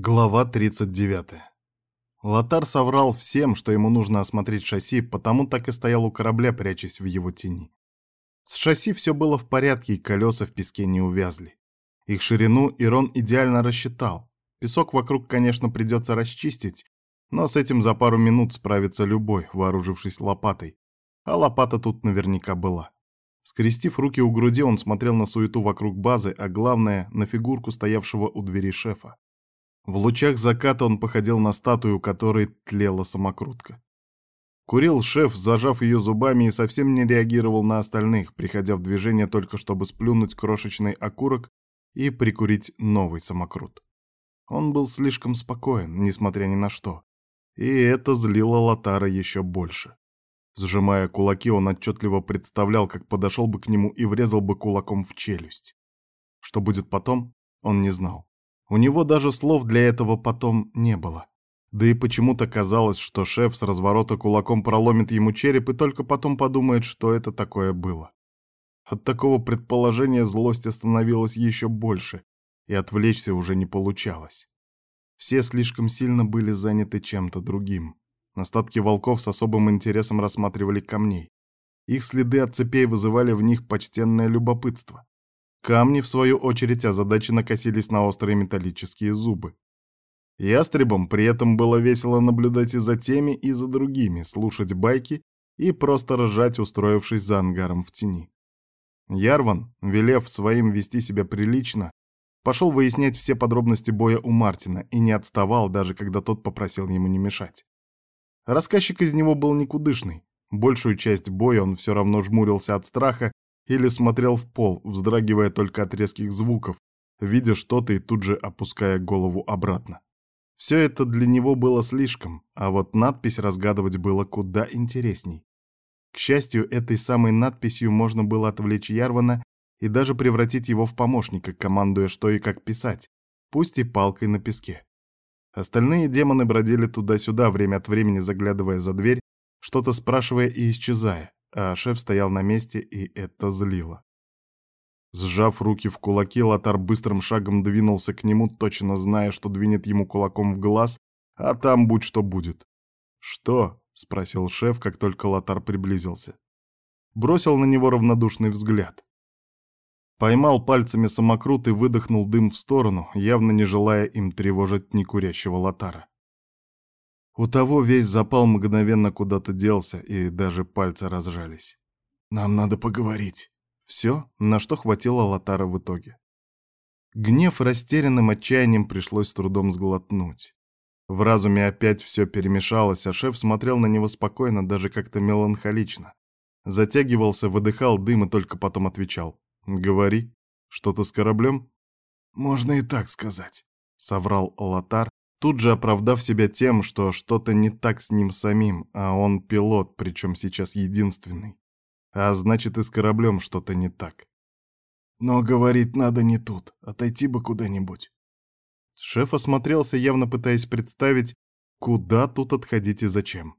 Глава 39. Лотар соврал всем, что ему нужно осмотреть шасси, потому так и стоял у корабля, прячась в его тени. С шасси все было в порядке, и колеса в песке не увязли. Их ширину Ирон идеально рассчитал. Песок вокруг, конечно, придется расчистить, но с этим за пару минут справится любой, вооружившись лопатой. А лопата тут наверняка была. Скрестив руки у груди, он смотрел на суету вокруг базы, а главное — на фигурку стоявшего у двери шефа. В лучах заката он походил на статую, которой тлела самокрутка. Курил шеф, зажав ее зубами, и совсем не реагировал на остальных, приходя в движение только чтобы сплюнуть крошечный окурок и прикурить новый самокрут. Он был слишком спокоен, несмотря ни на что. И это злило Лотара еще больше. Сжимая кулаки, он отчетливо представлял, как подошел бы к нему и врезал бы кулаком в челюсть. Что будет потом, он не знал. У него даже слов для этого потом не было. Да и почему-то казалось, что шеф с разворота кулаком проломит ему череп и только потом подумает, что это такое было. От такого предположения злость становилась еще больше, и отвлечься уже не получалось. Все слишком сильно были заняты чем-то другим. Остатки волков с особым интересом рассматривали камней. Их следы от цепей вызывали в них почтенное любопытство. Камни, в свою очередь, озадаченно косились на острые металлические зубы. Ястребам при этом было весело наблюдать и за теми, и за другими, слушать байки и просто ржать, устроившись за ангаром в тени. Ярван, велев своим вести себя прилично, пошел выяснять все подробности боя у Мартина и не отставал, даже когда тот попросил ему не мешать. Рассказчик из него был никудышный. Большую часть боя он все равно жмурился от страха или смотрел в пол, вздрагивая только от резких звуков, видя что-то и тут же опуская голову обратно. Все это для него было слишком, а вот надпись разгадывать было куда интересней. К счастью, этой самой надписью можно было отвлечь Ярвана и даже превратить его в помощника, командуя что и как писать, пусть и палкой на песке. Остальные демоны бродили туда-сюда, время от времени заглядывая за дверь, что-то спрашивая и исчезая а шеф стоял на месте, и это злило. Сжав руки в кулаки, Лотар быстрым шагом двинулся к нему, точно зная, что двинет ему кулаком в глаз, а там будь что будет. «Что?» — спросил шеф, как только Лотар приблизился. Бросил на него равнодушный взгляд. Поймал пальцами самокрут и выдохнул дым в сторону, явно не желая им тревожить некурящего Лотара. У того весь запал мгновенно куда-то делся, и даже пальцы разжались. «Нам надо поговорить». Все, на что хватило Лотара в итоге. Гнев растерянным отчаянием пришлось с трудом сглотнуть. В разуме опять все перемешалось, а шеф смотрел на него спокойно, даже как-то меланхолично. Затягивался, выдыхал дым и только потом отвечал. «Говори, что-то с кораблем?» «Можно и так сказать», — соврал Лотар, тут же оправдав себя тем, что что-то не так с ним самим, а он пилот, причем сейчас единственный. А значит, и с кораблем что-то не так. Но говорить надо не тут, отойти бы куда-нибудь. Шеф осмотрелся, явно пытаясь представить, куда тут отходить и зачем.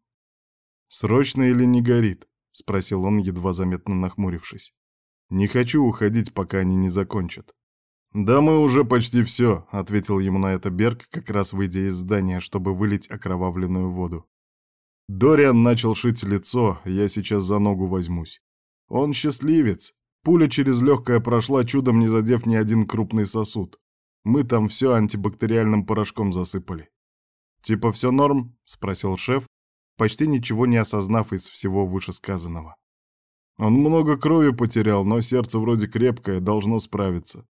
«Срочно или не горит?» — спросил он, едва заметно нахмурившись. «Не хочу уходить, пока они не закончат». «Да мы уже почти все», — ответил ему на это Берг, как раз выйдя из здания, чтобы вылить окровавленную воду. Дориан начал шить лицо, я сейчас за ногу возьмусь. Он счастливец. Пуля через легкое прошла, чудом не задев ни один крупный сосуд. Мы там все антибактериальным порошком засыпали. «Типа все норм?» — спросил шеф, почти ничего не осознав из всего вышесказанного. Он много крови потерял, но сердце вроде крепкое, должно справиться.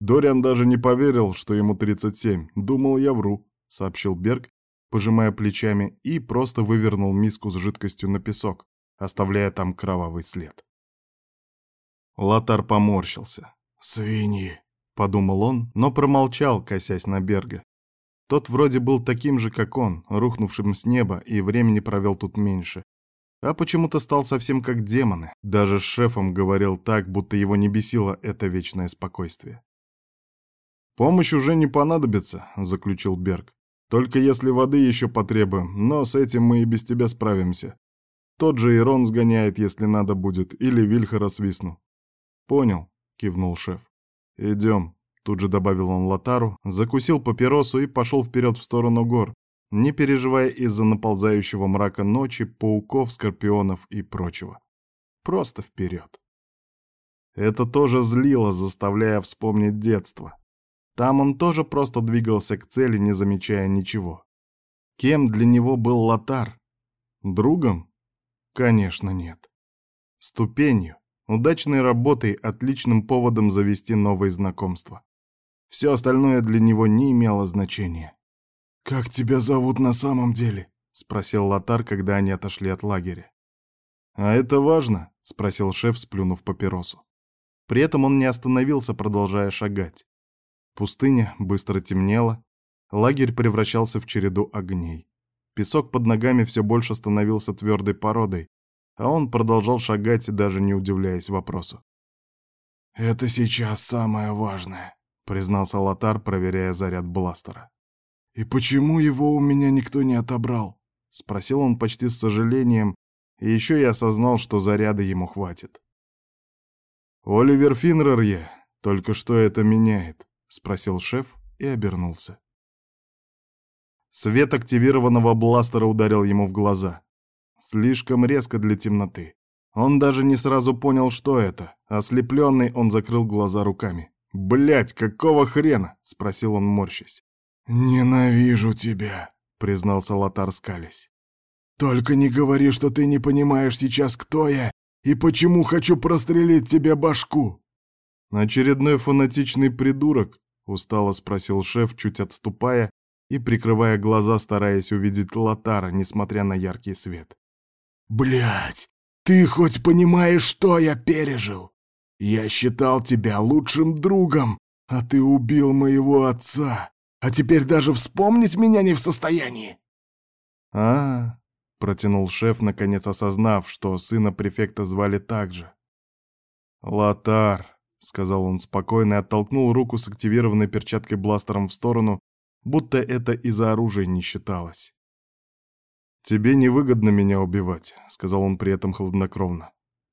Дориан даже не поверил, что ему 37. Думал, я вру, сообщил Берг, пожимая плечами, и просто вывернул миску с жидкостью на песок, оставляя там кровавый след. Лотар поморщился. «Свиньи!» — подумал он, но промолчал, косясь на Берга. Тот вроде был таким же, как он, рухнувшим с неба, и времени провел тут меньше. А почему-то стал совсем как демоны. Даже с шефом говорил так, будто его не бесило это вечное спокойствие. «Помощь уже не понадобится», — заключил Берг. «Только если воды еще потребуем, но с этим мы и без тебя справимся. Тот же Ирон сгоняет, если надо будет, или Вильхара свистну». «Понял», — кивнул шеф. «Идем. тут же добавил он Лотару, закусил папиросу и пошел вперед в сторону гор, не переживая из-за наползающего мрака ночи, пауков, скорпионов и прочего. Просто вперед. Это тоже злило, заставляя вспомнить детство. Там он тоже просто двигался к цели, не замечая ничего. Кем для него был Лотар? Другом? Конечно, нет. Ступенью, удачной работой, отличным поводом завести новые знакомства. Все остальное для него не имело значения. «Как тебя зовут на самом деле?» — спросил Лотар, когда они отошли от лагеря. «А это важно?» — спросил шеф, сплюнув папиросу. При этом он не остановился, продолжая шагать. Пустыня быстро темнела, лагерь превращался в череду огней. Песок под ногами все больше становился твердой породой, а он продолжал шагать, даже не удивляясь вопросу. «Это сейчас самое важное», — признался Лотар, проверяя заряд бластера. «И почему его у меня никто не отобрал?» — спросил он почти с сожалением, и еще я осознал, что заряда ему хватит. «Оливер Финнер я, только что это меняет?» — спросил шеф и обернулся. Свет активированного бластера ударил ему в глаза. Слишком резко для темноты. Он даже не сразу понял, что это. Ослепленный, он закрыл глаза руками. Блять, какого хрена?» — спросил он, морщась. «Ненавижу тебя», — признался Лотар скались. «Только не говори, что ты не понимаешь сейчас, кто я и почему хочу прострелить тебе башку!» «Очередной фанатичный придурок?» — устало спросил шеф, чуть отступая и прикрывая глаза, стараясь увидеть Лотара, несмотря на яркий свет. Блять, ты хоть понимаешь, что я пережил? Я считал тебя лучшим другом, а ты убил моего отца, а теперь даже вспомнить меня не в состоянии!» а, -а, -а протянул шеф, наконец осознав, что сына префекта звали так же. «Лотар», — сказал он спокойно и оттолкнул руку с активированной перчаткой бластером в сторону, будто это из-за оружия не считалось. «Тебе невыгодно меня убивать», — сказал он при этом хладнокровно.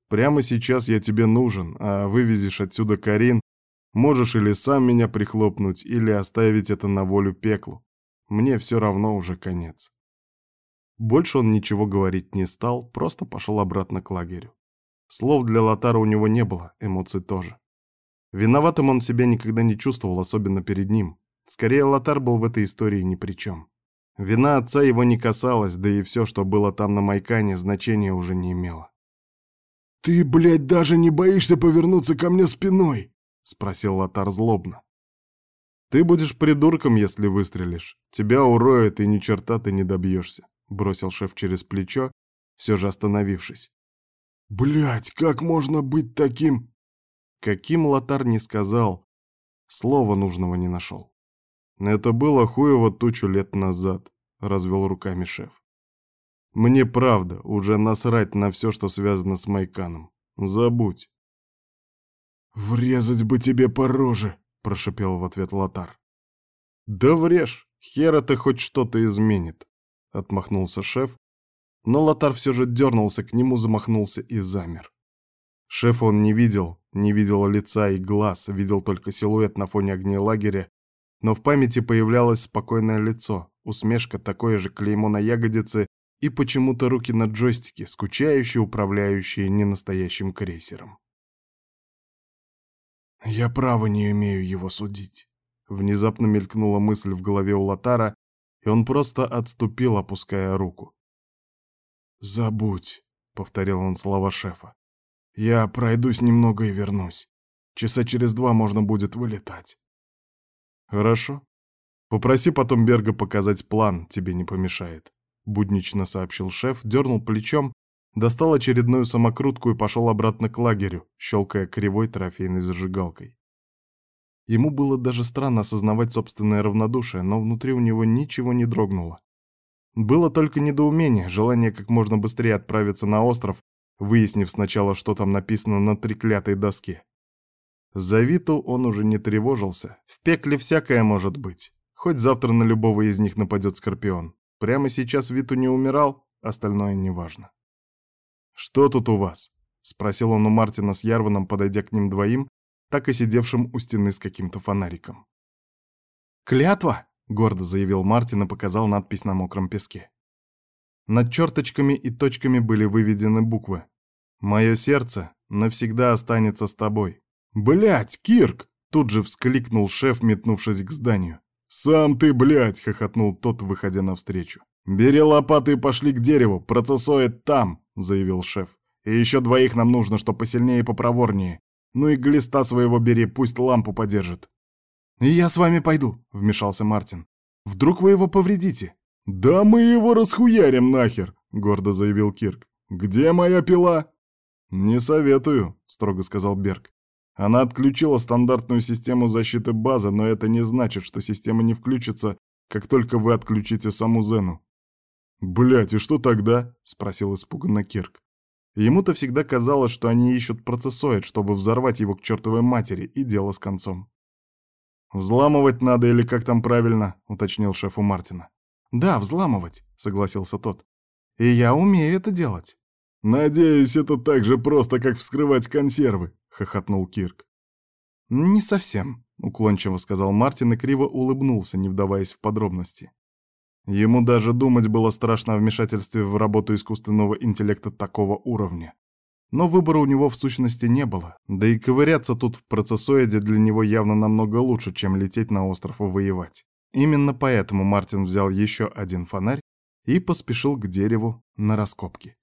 «Прямо сейчас я тебе нужен, а вывезешь отсюда Карин, можешь или сам меня прихлопнуть, или оставить это на волю пеклу. Мне все равно уже конец». Больше он ничего говорить не стал, просто пошел обратно к лагерю. Слов для Лотара у него не было, эмоций тоже. Виноватым он себя никогда не чувствовал, особенно перед ним. Скорее, Лотар был в этой истории ни при чем. Вина отца его не касалась, да и все, что было там на Майкане, значения уже не имело. «Ты, блядь, даже не боишься повернуться ко мне спиной?» — спросил Лотар злобно. «Ты будешь придурком, если выстрелишь. Тебя уроют, и ни черта ты не добьешься», — бросил шеф через плечо, все же остановившись. Блять, как можно быть таким? Каким Лотар не сказал, слова нужного не нашел. Это было хуево тучу лет назад, развел руками шеф. Мне правда уже насрать на все, что связано с Майканом. Забудь. «Врезать бы тебе по роже!» — прошипел в ответ Лотар. «Да врежь! Хер это хоть что-то изменит!» — отмахнулся шеф, но Лотар все же дернулся к нему, замахнулся и замер. Шеф он не видел, не видел лица и глаз, видел только силуэт на фоне огней лагеря, но в памяти появлялось спокойное лицо, усмешка, такое же клеймо на ягодице и почему-то руки на джойстике, скучающие, управляющие ненастоящим крейсером. «Я право не имею его судить», — внезапно мелькнула мысль в голове у Лотара, и он просто отступил, опуская руку. «Забудь», — повторил он слова шефа. «Я пройдусь немного и вернусь. Часа через два можно будет вылетать». «Хорошо. Попроси потом Берга показать план, тебе не помешает», — буднично сообщил шеф, дернул плечом, достал очередную самокрутку и пошел обратно к лагерю, щелкая кривой трофейной зажигалкой. Ему было даже странно осознавать собственное равнодушие, но внутри у него ничего не дрогнуло. Было только недоумение, желание как можно быстрее отправиться на остров, выяснив сначала, что там написано на треклятой доске. За Виту он уже не тревожился. В пекле всякое может быть. Хоть завтра на любого из них нападет Скорпион. Прямо сейчас Виту не умирал, остальное неважно. «Что тут у вас?» — спросил он у Мартина с Ярваном, подойдя к ним двоим, так и сидевшим у стены с каким-то фонариком. «Клятва!» — гордо заявил Мартин и показал надпись на мокром песке. Над черточками и точками были выведены буквы. «Мое сердце навсегда останется с тобой». «Блядь, Кирк!» — тут же вскликнул шеф, метнувшись к зданию. «Сам ты, блядь!» — хохотнул тот, выходя навстречу. «Бери лопату и пошли к дереву, процессоид там!» — заявил шеф. «И еще двоих нам нужно, что посильнее и попроворнее. Ну и глиста своего бери, пусть лампу подержит». «И я с вами пойду», — вмешался Мартин. «Вдруг вы его повредите?» «Да мы его расхуярим нахер!» — гордо заявил Кирк. «Где моя пила?» «Не советую», — строго сказал Берг. «Она отключила стандартную систему защиты базы, но это не значит, что система не включится, как только вы отключите саму Зену». «Блядь, и что тогда?» — спросил испуганно Кирк. Ему-то всегда казалось, что они ищут процессоид, чтобы взорвать его к чертовой матери, и дело с концом. «Взламывать надо или как там правильно?» — уточнил шеф у Мартина. «Да, взламывать», — согласился тот. «И я умею это делать». «Надеюсь, это так же просто, как вскрывать консервы», — хохотнул Кирк. «Не совсем», — уклончиво сказал Мартин и криво улыбнулся, не вдаваясь в подробности. Ему даже думать было страшно о вмешательстве в работу искусственного интеллекта такого уровня. Но выбора у него в сущности не было, да и ковыряться тут в процессоиде для него явно намного лучше, чем лететь на остров и воевать. Именно поэтому Мартин взял еще один фонарь и поспешил к дереву на раскопки.